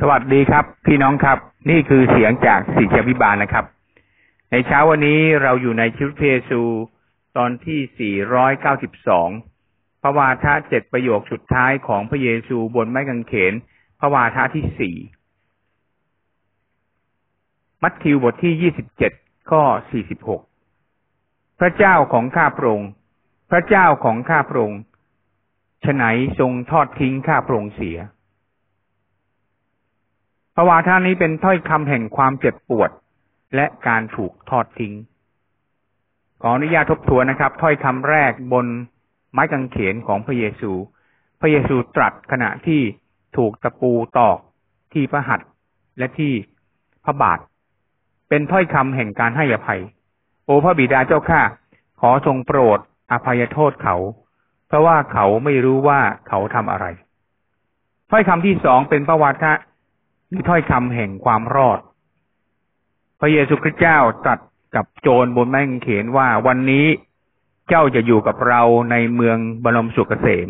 สวัสดีครับ พี่น้องครับ นี่คือเสียงจากสิทธิพิบาลนะครับ ในเช้าวันนี้เราอยู่ในชิวเพซูตอนที่ 492 พระวาทะเจ็ดประโยคสุดท้ายของพระเยซูบนไม้กางเขน พระวาทะที่สี่มัทธิวบทที่ 27 ข้อ 46 พระเจ้าของข้าพระองค์พระเจ้าของข้าพระองค์ฉไหนทรงทอดทิ้งข้าพระองค์เสีย พระวาทานี้เป็นถ้อยคำแห่งความเจ็บปวด และการถูกทอดทิ้ง ขออนุญาตทบทวนนะครับ ถ้อยคำแรกบนไม้กางเขนของพระเยซู พระเยซูตรัสขณะที่ถูกตะปูตอกที่พระหัตถ์และที่พระบาท เป็นถ้อยคำแห่งการให้อภัย โอพระบิดาเจ้าข้าขอทรงโปรดอภัยโทษเขา เพราะว่าเขาไม่รู้ว่าเขาทำอะไรถ้อยคำที่สองเป็นพระวาทะ หรือถ้อยคำแห่งความรอด พระเยซูคริสต์เจ้าตรัสกับโจรบนไม้กางเขนว่าวันนี้เจ้าจะอยู่กับเราในเมืองบรมสุขเกษม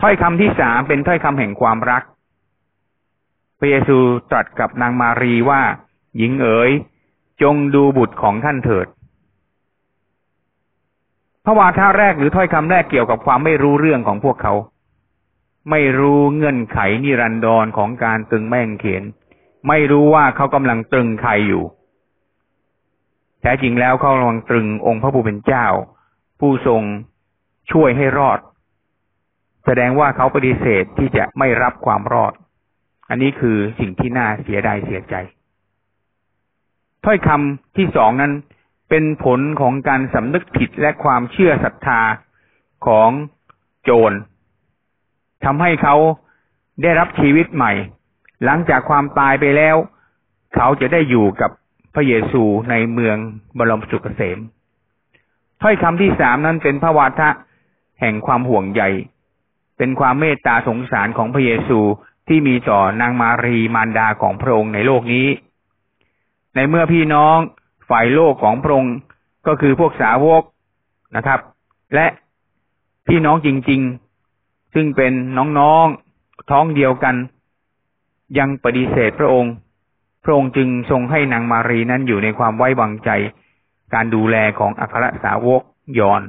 ถ้อยคำที่สามเป็นถ้อยคำแห่งความรัก พระเยซูตรัสกับนางมารีว่า หญิงเอ๋ย จงดูบุตรของท่านเถิด พระวาทาแรกหรือถ้อยคำแรกเกี่ยวกับความไม่รู้เรื่องของพวกเขา ไม่รู้เงื่อนไขนิรันดรของการตึงแม่งเขนไม่รู้ว่าเขากำลังตึงใครอยู่ แท้จริงแล้วเขากำลังตรึงองค์พระผู้เป็นเจ้า ผู้ทรงช่วยให้รอด แสดงว่าเขาปฏิเสธที่จะไม่รับความรอด อันนี้คือสิ่งที่น่าเสียดายเสียใจ ถ้อยคำที่สองนั้นเป็นผลของการสำนึกผิดและความเชื่อศรัทธาของโจร ทำให้เขาได้รับชีวิตใหม่ หลังจากความตายไปแล้ว เขาจะได้อยู่กับพระเยซูในเมืองบรมสุขเกษมถ้อยคำที่สามนั้นเป็นพระวาทะแห่งความห่วงใยเป็นความเมตตาสงสารของพระเยซูที่มีต่อนางมารีมารดาของพระองค์ในโลกนี้ ในเมื่อพี่น้องฝ่ายโลกของพระองค์ก็คือพวกสาวกนะครับ และพี่น้องจริง ซึ่งเป็นน้องๆท้องเดียวกัน ยังปฏิเสธพระองค์ พระองค์จึงทรงให้นางมารีนั้นอยู่ในความไว้วางใจ การดูแลของอัครสาวกยอน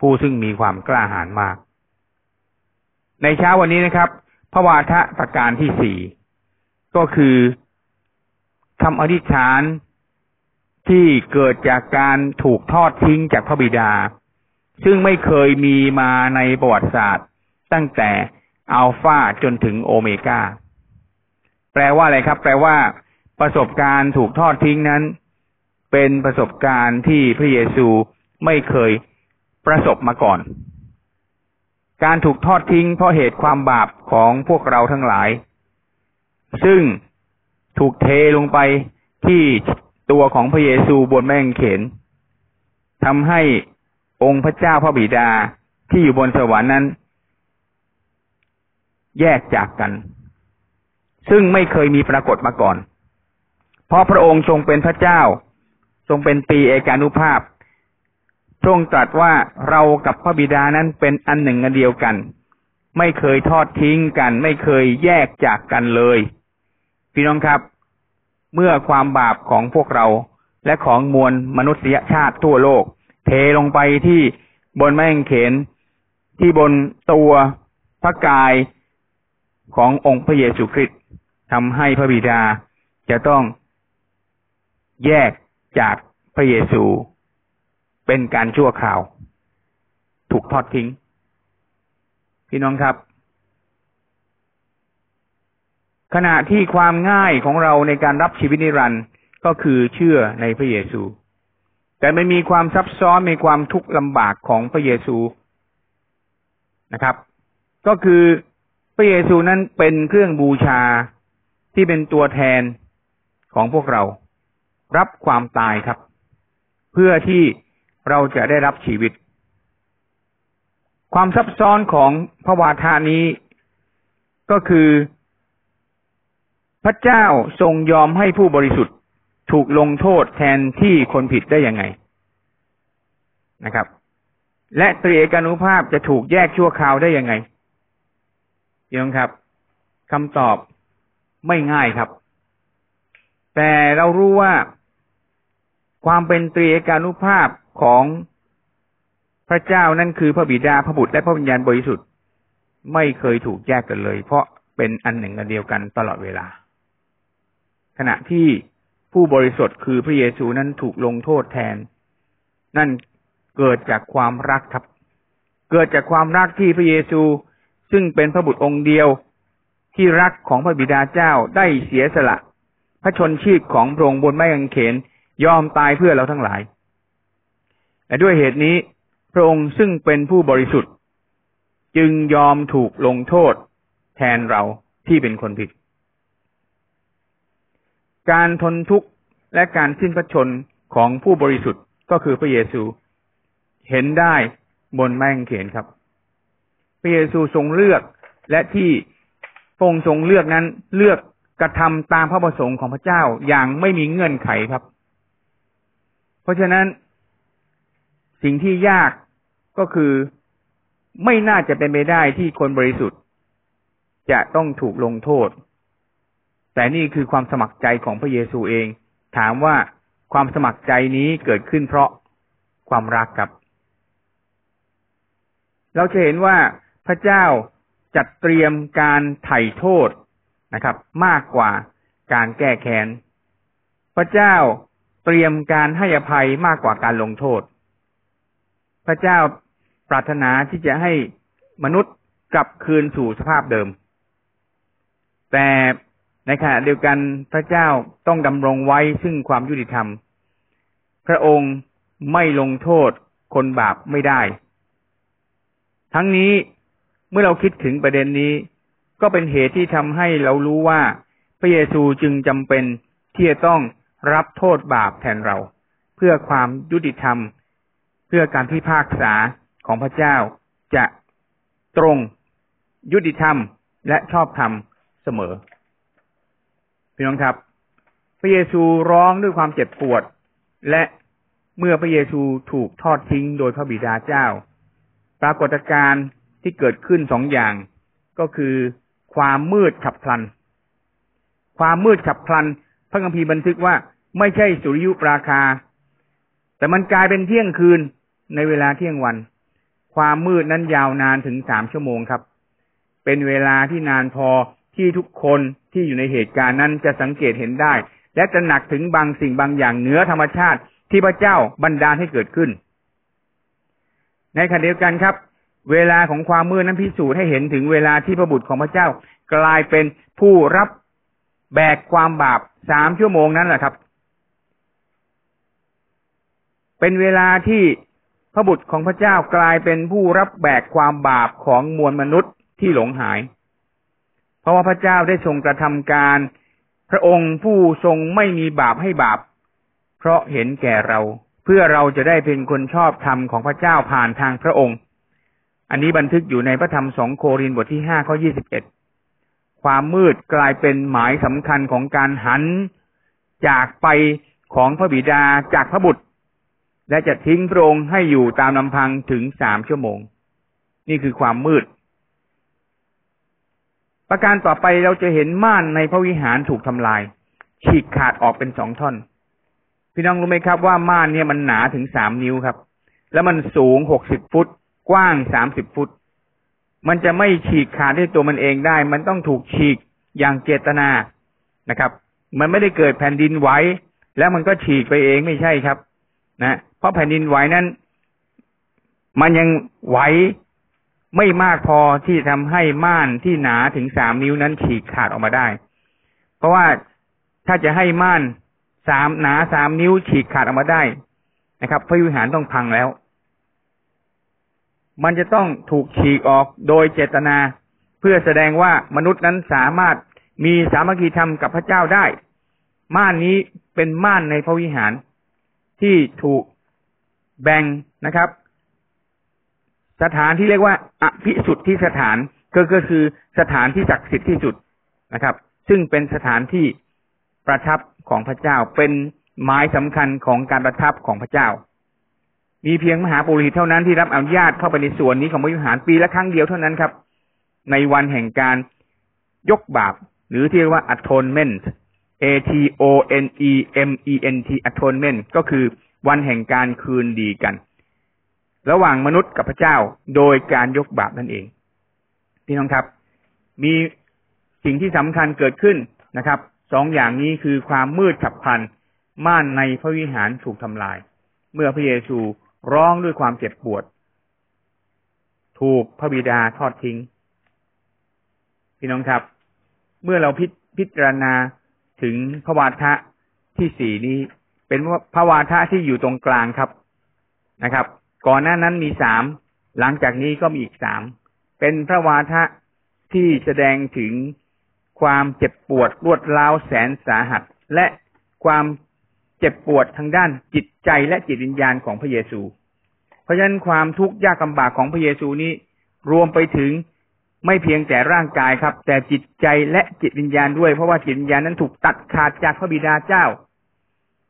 ผู้ซึ่งมีความกล้าหาญมาก ในเช้าวันนี้นะครับ พระวาทะประการที่สี่ก็คือคำอธิษฐานที่เกิดจากการถูกทอดทิ้งจากพระบิดา ซึ่งไม่เคยมีมาในประวัติศาสตร์ ตั้งแต่อัลฟาจนถึงโอเมก้าแปลว่าอะไรครับ แปลว่า ประสบการณ์ถูกทอดทิ้งนั้น เป็นประสบการณ์ที่พระเยซูไม่เคยประสบมาก่อน การถูกทอดทิ้งเพราะเหตุความบาปของพวกเราทั้งหลาย ซึ่งถูกเทลงไปที่ตัวของพระเยซูบนแม่งเขนทำให้องค์พระเจ้าพระบิดาที่อยู่บนสวรรค์นั้น แยกจากกัน ซึ่งไม่เคยมีปรากฏมาก่อน เพราะพระองค์ทรงเป็นพระเจ้า ทรงเป็นตีเอกานุภาพพระองค์ตรัสว่าเรากับพระบิดานั้นเป็นอันหนึ่งอันเดียวกัน ไม่เคยทอดทิ้งกัน ไม่เคยแยกจากกันเลย พี่น้องครับ เมื่อความบาปของพวกเราและของมวลมนุษยชาติทั่วโลก เทลงไปที่บนแม่งเขนที่บนตัวพระกาย ขององค์พระเยซูคริสต์ทำให้พระบิดาจะต้องแยกจากพระเยซูเป็นการชั่วคราว ถูกทอดทิ้ง พี่น้องครับ ขณะที่ความง่ายของเราในการรับชีวิตนิรันดร์ก็คือเชื่อในพระเยซู แต่ไม่มีความซับซ้อนมีความทุกข์ลำบากของพระเยซูนะครับ ก็คือ พระเยซูนั้นเป็นเครื่องบูชาที่เป็นตัวแทนของพวกเรา รับความตายครับ เพื่อที่เราจะได้รับชีวิต ความซับซ้อนของพระวาทานี้ก็คือ พระเจ้าทรงยอมให้ผู้บริสุทธิ์ถูกลงโทษแทนที่คนผิดได้ยังไงนะครับ และตรีเอกานุภาพจะถูกแยกชั่วคราวได้ยังไง พี่น้องครับคำตอบไม่ง่ายครับ แต่เรารู้ว่าความเป็นตรีเอกานุภาพของพระเจ้านั่นคือพระบิดาพระบุตรและพระวิญญาณบริสุทธิ์ ไม่เคยถูกแยกกันเลย เพราะเป็นอันหนึ่งอันเดียวกันตลอดเวลา ขณะที่ผู้บริสุทธิ์คือพระเยซูนั้นถูกลงโทษแทน นั่นเกิดจากความรักครับ เกิดจากความรักที่พระเยซู ซึ่งเป็นพระบุตรองค์เดียวที่รักของพระบิดาเจ้าได้เสียสละ พระชนชีพของพระองค์บนไม้กางเขนยอมตายเพื่อเราทั้งหลายและด้วยเหตุนี้ พระองค์ซึ่งเป็นผู้บริสุทธิ์ จึงยอมถูกลงโทษ แทนเราที่เป็นคนผิด การทนทุกข์และการสิ้นพระชนของผู้บริสุทธิ์ก็คือพระเยซู เห็นได้บนไม้กางเขนครับ พระเยซูทรงเลือก และที่พระองค์ทรงเลือกนั้นเลือกกระทำตามพระประสงค์ของพระเจ้าอย่างไม่มีเงื่อนไขครับ เพราะฉะนั้นสิ่งที่ยากก็คือไม่น่าจะเป็นไปได้ที่คนบริสุทธิ์ จะต้องถูกลงโทษ แต่นี่คือความสมัครใจของพระเยซูเอง ถามว่าความสมัครใจนี้เกิดขึ้นเพราะความรักครับ เราจะเห็นว่า พระเจ้าจัดเตรียมการไถ่โทษนะครับ มากกว่าการแก้แค้น พระเจ้าเตรียมการให้อภัยมากกว่าการลงโทษ พระเจ้าปรารถนาที่จะให้มนุษย์กลับคืนสู่สภาพเดิม แต่ในขณะเดียวกันพระเจ้าต้องดำรงไว้ซึ่งความยุติธรรม พระองค์ไม่ลงโทษคนบาปไม่ได้ ทั้งนี้ เมื่อเราคิดถึงประเด็นนี้ ก็เป็นเหตุที่ทำให้เรารู้ว่า พระเยซูจึงจำเป็นที่จะต้องรับโทษบาปแทนเรา เพื่อความยุติธรรม เพื่อการพิพากษาของพระเจ้าจะตรงยุติธรรมและชอบธรรมเสมอพี่น้องครับ พระเยซูร้องด้วยความเจ็บปวด และเมื่อพระเยซูถูกทอดทิ้งโดยพระบิดาเจ้า ปรากฏการณ์ ที่เกิดขึ้นสองอย่าง ก็คือความมืดฉับพลัน ความมืดฉับพลัน พระคัมภีร์บันทึกว่าไม่ใช่สุริยุปราคา แต่มันกลายเป็นเที่ยงคืนในเวลาเที่ยงวัน ความมืดนั้นยาวนานถึงสามชั่วโมงครับ เป็นเวลาที่นานพอที่ทุกคนที่อยู่ในเหตุการณ์นั้นจะสังเกตเห็นได้ และจะหนักถึงบางสิ่งบางอย่างเหนือธรรมชาติที่พระเจ้าบันดาลให้เกิดขึ้น ในขณะเดียวกันครับ เวลาของความมืดนั้นพิสูจน์ให้เห็นถึงเวลาที่พระบุตรของพระเจ้ากลายเป็นผู้รับแบกความบาปสามชั่วโมงนั้นแหละครับ เป็นเวลาที่พระบุตรของพระเจ้ากลายเป็นผู้รับแบกความบาปของมวลมนุษย์ที่หลงหาย เพราะว่าพระเจ้าได้ทรงกระทำการ พระองค์ผู้ทรงไม่มีบาปให้บาป เพราะเห็นแก่เรา เพื่อเราจะได้เป็นคนชอบธรรมของพระเจ้าผ่านทางพระองค์ อันนี้บันทึกอยู่ในพระธรรมสองโครินบทที่ห้าข้อยี่สิบเอ็ดความมืดกลายเป็นหมายสำคัญของการหันจากไปของพระบิดาจากพระบุตร และจะทิ้งพระองค์ให้อยู่ตามลำพังถึงสามชั่วโมง นี่คือความมืด ประการต่อไปเราจะเห็นม่านในพระวิหารถูกทำลาย ฉีกขาดออกเป็นสองท่อน พี่น้องรู้ไหมครับว่าม่านเนี่ยมันหนาถึงสามนิ้วครับ แล้วมันสูงหกสิบฟุต กว้างสามสิบฟุต มันจะไม่ฉีกขาดด้วยตัวมันเองได้ มันต้องถูกฉีกอย่างเจตนานะครับ มันไม่ได้เกิดแผ่นดินไหวแล้วมันก็ฉีกไปเองไม่ใช่ครับ นะเพราะแผ่นดินไหวนั้น มันยังไหวไม่มากพอที่ทำให้ม่านที่หนาถึงสามนิ้วนั้นฉีกขาดออกมาได้ เพราะว่าถ้าจะให้ม่านสามหนาสามนิ้วฉีกขาดออกมาได้นะครับพระวิหารต้องพังแล้ว มันจะต้องถูกฉีกออกโดยเจตนา เพื่อแสดงว่ามนุษย์นั้นสามารถมีสามัคคีธรรมกับพระเจ้าได้ ม่านนี้เป็นม่านในพระวิหารที่ถูกแบ่งนะครับ สถานที่เรียกว่าอภิสุทธิสถานก็คือสถานที่ศักดิ์สิทธิ์ที่สุดนะครับ ซึ่งเป็นสถานที่ประทับของพระเจ้าเป็นหมายสำคัญของการประทับของพระเจ้า มีเพียงมหาปุริเท่านั้นที่รับอนุญาตเข้าไปในส่วนนี้ของพระวิหารปีละครั้งเดียวเท่านั้นครับ ในวันแห่งการยกบาป หรือที่เรียกว่า atonement A T O N E M E N T atonement ก็คือวันแห่งการคืนดีกัน ระหว่างมนุษย์กับพระเจ้าโดยการยกบาปนั่นเองพี่น้องครับ มีสิ่งที่สำคัญเกิดขึ้นนะครับสองอย่างนี้คือความมืดฉับพลัน ม่านในพระวิหารถูกทำลาย เมื่อพระเยซู ร้องด้วยความเจ็บปวด ถูกพระบิดาทอดทิ้ง พี่น้องครับ เมื่อเราพิพจารณาถึงพระวาทะที่สี่นี้ เป็นพระวาทะที่อยู่ตรงกลางครับนะครับ ก่อนหน้านั้นมีสามหลังจากนี้ก็มีอีกสามเป็นพระวาทะที่แสดงถึงความเจ็บปวดรวดร้าวแสนสาหัส และความ เจ็บปวดทางด้านจิตใจและจิตวิญญาณของพระเยซู เพราะฉะนั้นความทุกข์ยากลำบากของพระเยซูนี้รวมไปถึงไม่เพียงแต่ร่างกายครับ แต่จิตใจและจิตวิญญาณด้วยเพราะว่าจิตวิญญาณนั้นถูกตัดขาดจากพระบิดาเจ้า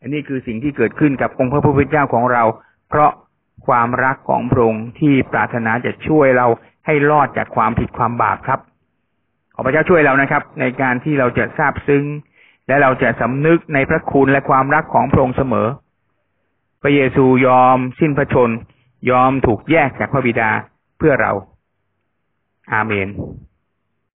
อันนี้คือสิ่งที่เกิดขึ้นกับองค์พระผู้เป็นเจ้าของเรา เพราะความรักของพระองค์ที่ปรารถนาจะช่วยเราให้รอดจากความผิดความบาปครับ ขอพระเจ้าช่วยเรานะครับ ในการที่เราจะทราบซึ้ง และเราจะสำนึกในพระคุณและความรักของพระองค์เสมอ พระเยซูยอมสิ้นพระชน ยอมถูกแยกจากพระบิดาเพื่อเรา อาเมน